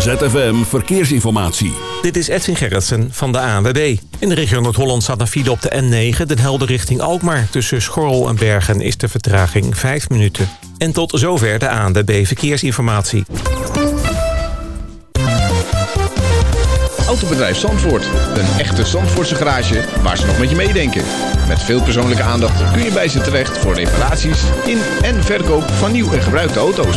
ZFM Verkeersinformatie. Dit is Edwin Gerritsen van de ANWB. In de regio Noord-Holland staat een file op de N9, Den Helder richting Alkmaar. Tussen Schorrel en Bergen is de vertraging 5 minuten. En tot zover de ANWB Verkeersinformatie. Autobedrijf Zandvoort. Een echte Zandvoortse garage waar ze nog met je meedenken. Met veel persoonlijke aandacht kun je bij ze terecht voor reparaties in en verkoop van nieuw en gebruikte auto's.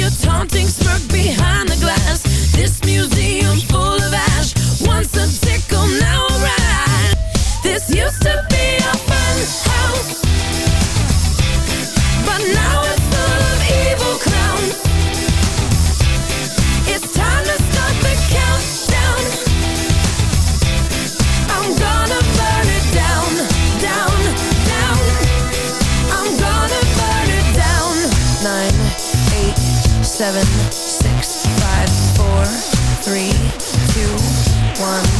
Your taunting smirk behind the glass. One.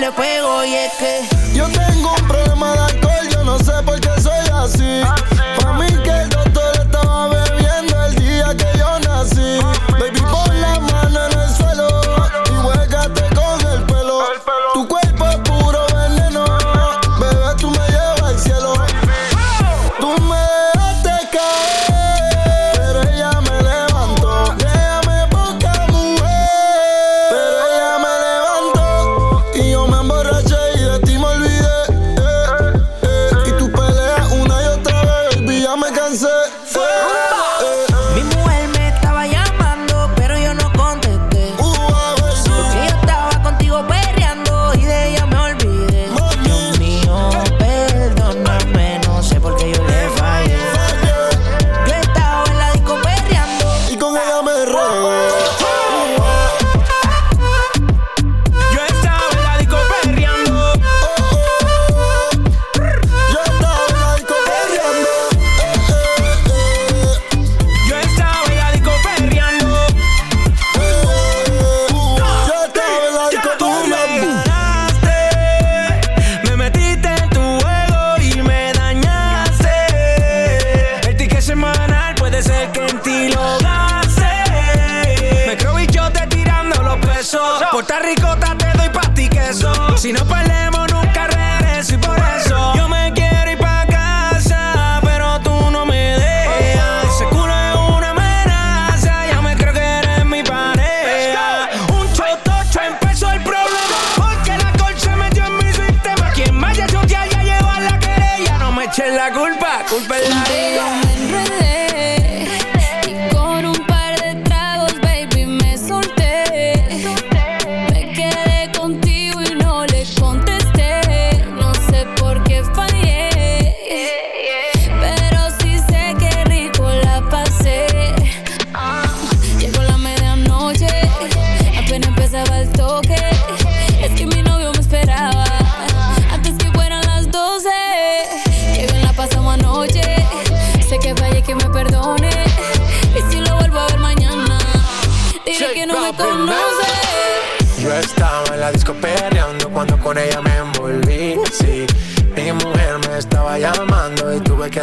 Le pego. Y es que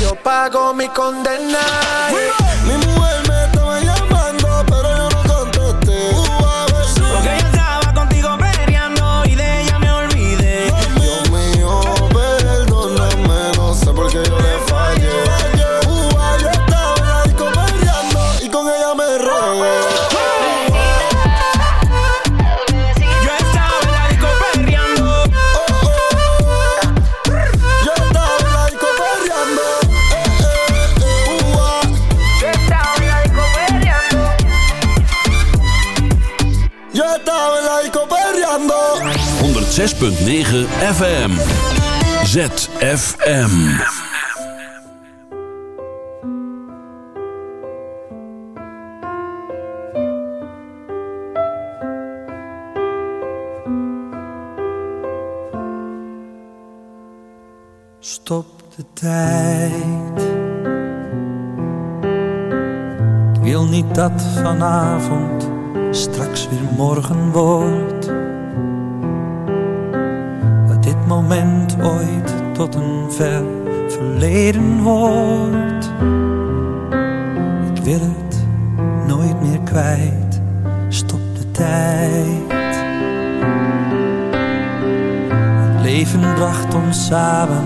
Yo pago mi condena. Mi mujer 106.9 FM. ZFM. Stop de tijd. Ik wil niet dat vanavond straks weer morgen wordt. Moment ooit tot een ver verleden hoort. Ik wil het nooit meer kwijt. Stop de tijd. Het leven bracht ons samen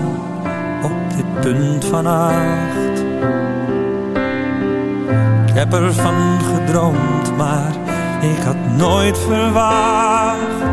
op dit punt van acht. Ik heb ervan gedroomd, maar ik had nooit verwacht.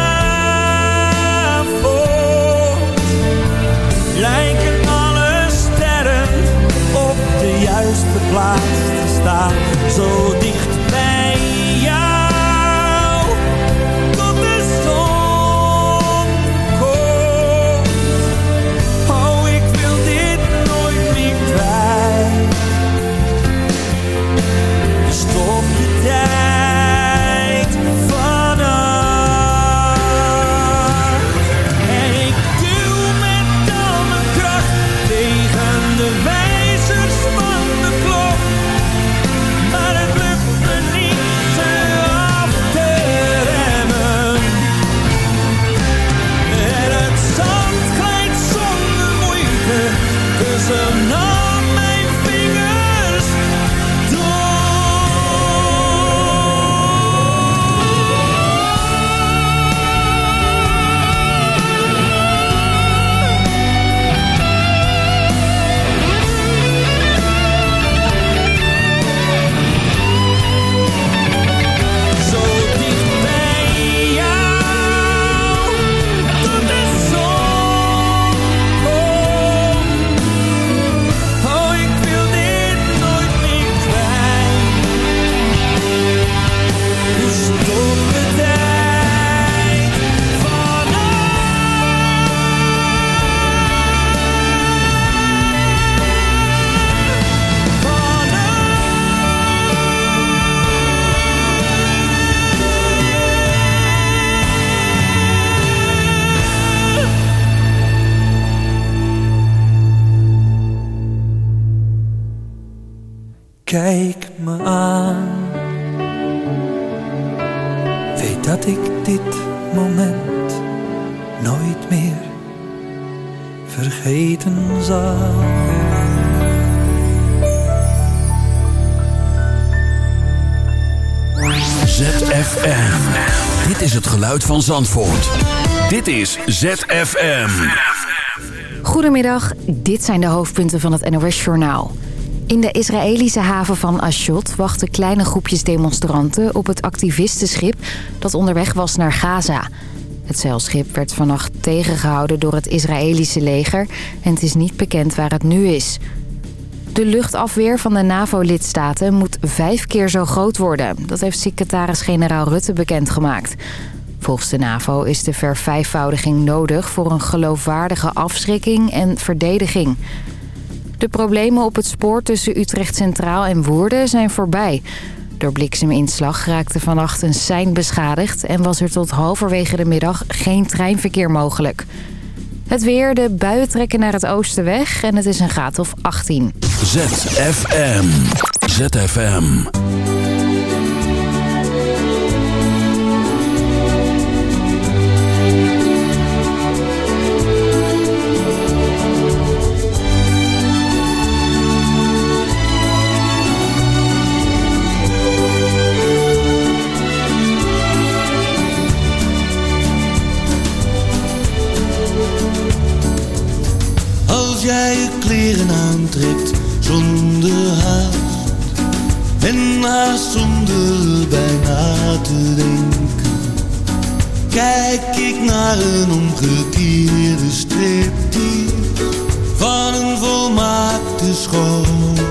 lijken alle sterren op de juiste plaats te staan, zo dicht vergeten zal. ZFM. Dit is het geluid van Zandvoort. Dit is ZFM. Goedemiddag, dit zijn de hoofdpunten van het NOS-journaal. In de Israëlische haven van Ashdod wachten kleine groepjes demonstranten... op het activistenschip dat onderweg was naar Gaza. Het zeilschip werd vannacht tegengehouden door het Israëlische leger... en het is niet bekend waar het nu is. De luchtafweer van de NAVO-lidstaten moet vijf keer zo groot worden. Dat heeft secretaris-generaal Rutte bekendgemaakt. Volgens de NAVO is de vervijfvoudiging nodig voor een geloofwaardige afschrikking en verdediging. De problemen op het spoor tussen Utrecht Centraal en Woerden zijn voorbij. Door blikseminslag raakte vannacht een sein beschadigd... en was er tot halverwege de middag geen treinverkeer mogelijk. Het weer, de buien trekken naar het oosten weg en het is een graad of 18. ZFM. ZFM. Aantrekt zonder haast En haast zonder bijna te denken. Kijk ik naar een omgekeerde striptease Van een volmaakte schoonheid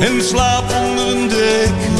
En slaap onder een deken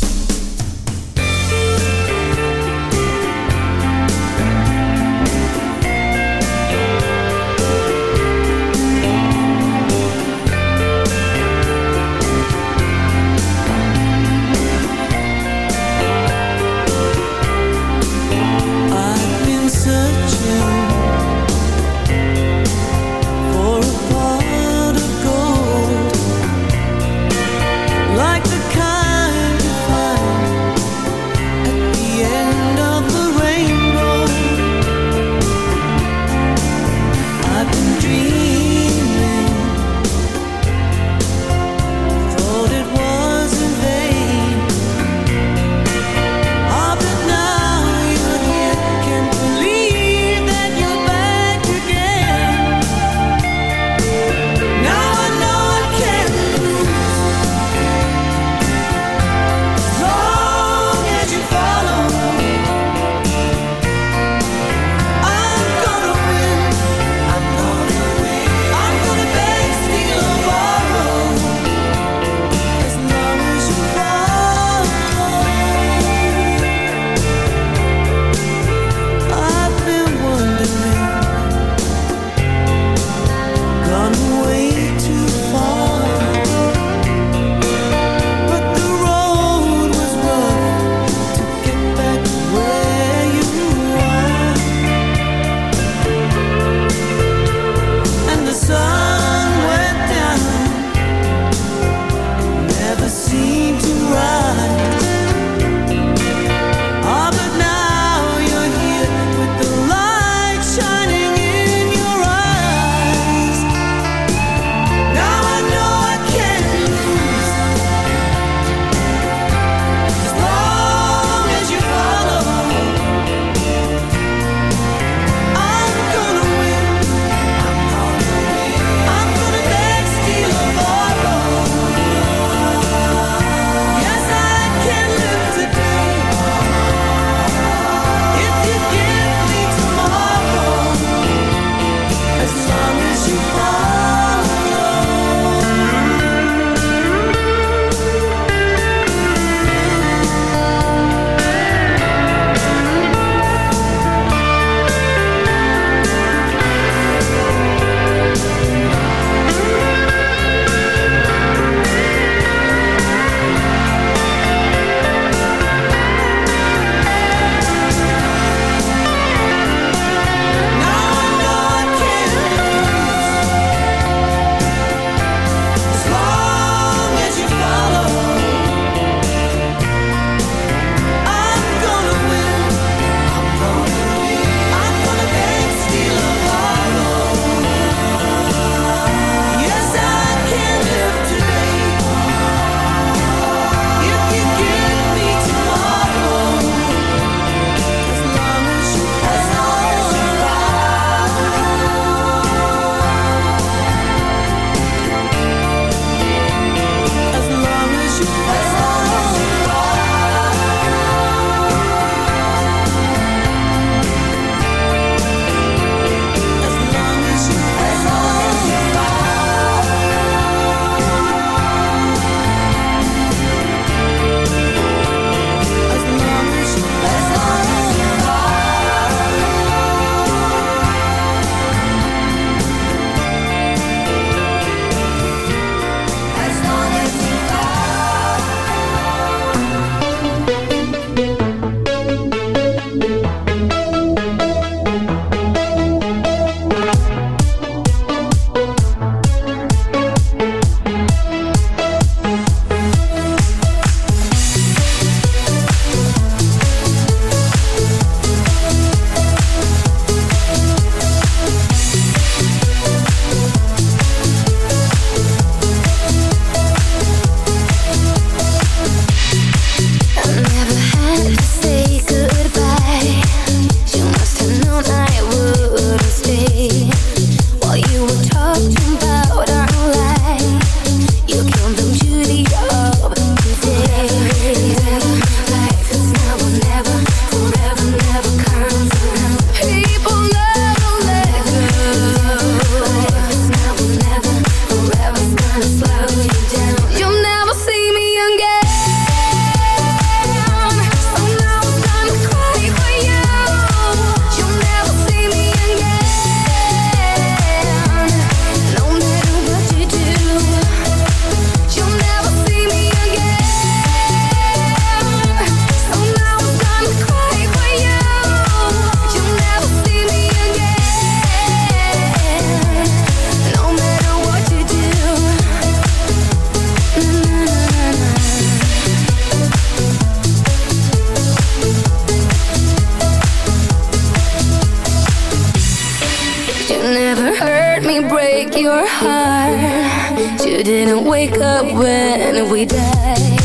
wake up when we die.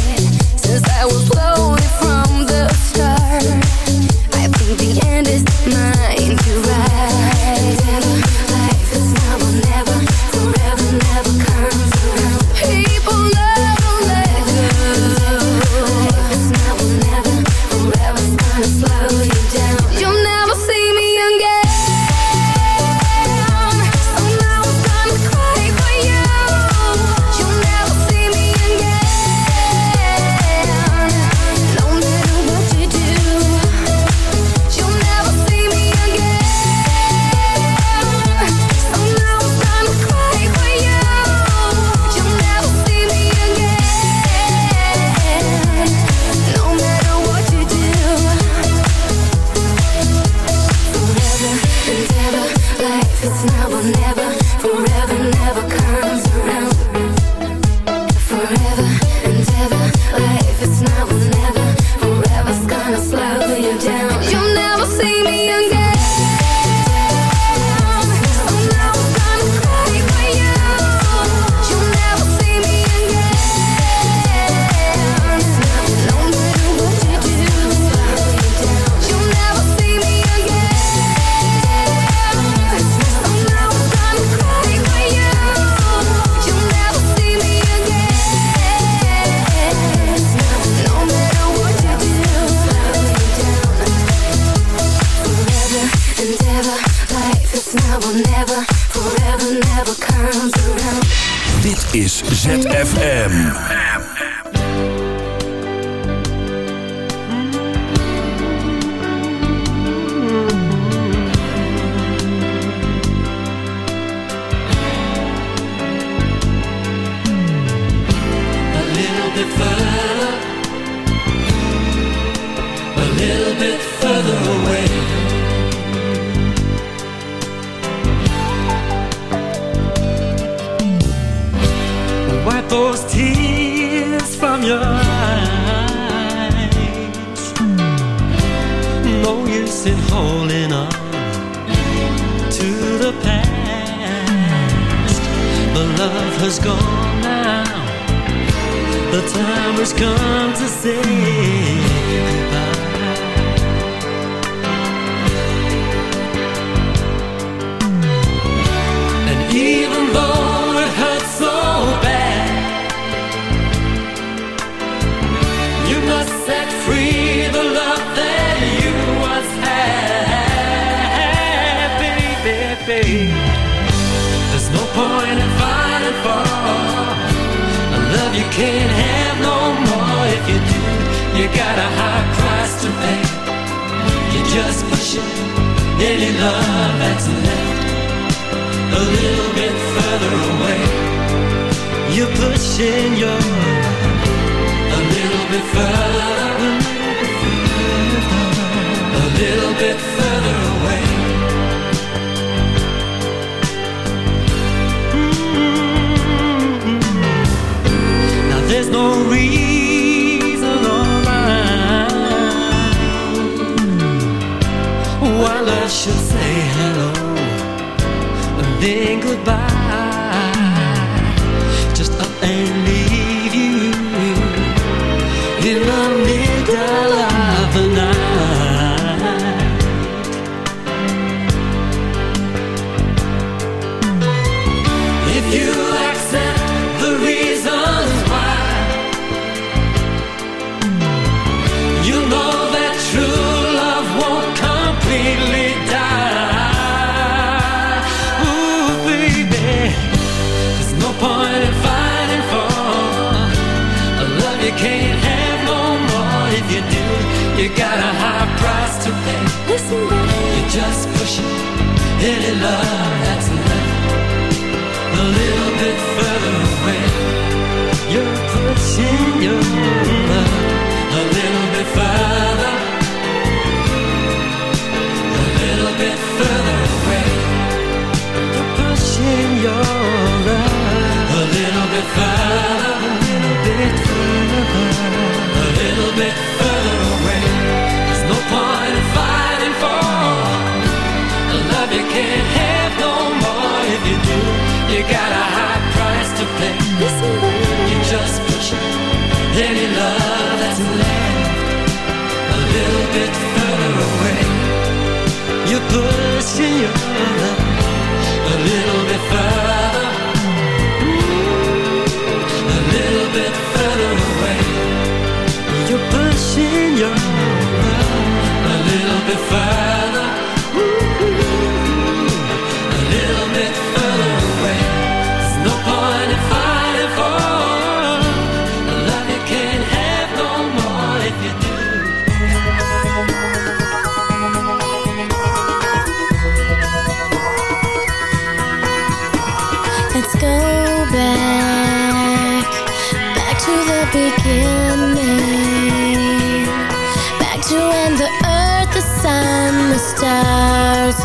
Since I was 12. You got a high price to pay. You're just pushing any love that's left a little bit further away. You're pushing your a little bit further, a little bit further. I should say hello and then goodbye. just pushing any love.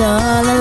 all alone.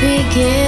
begin.